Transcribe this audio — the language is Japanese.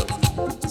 フッ。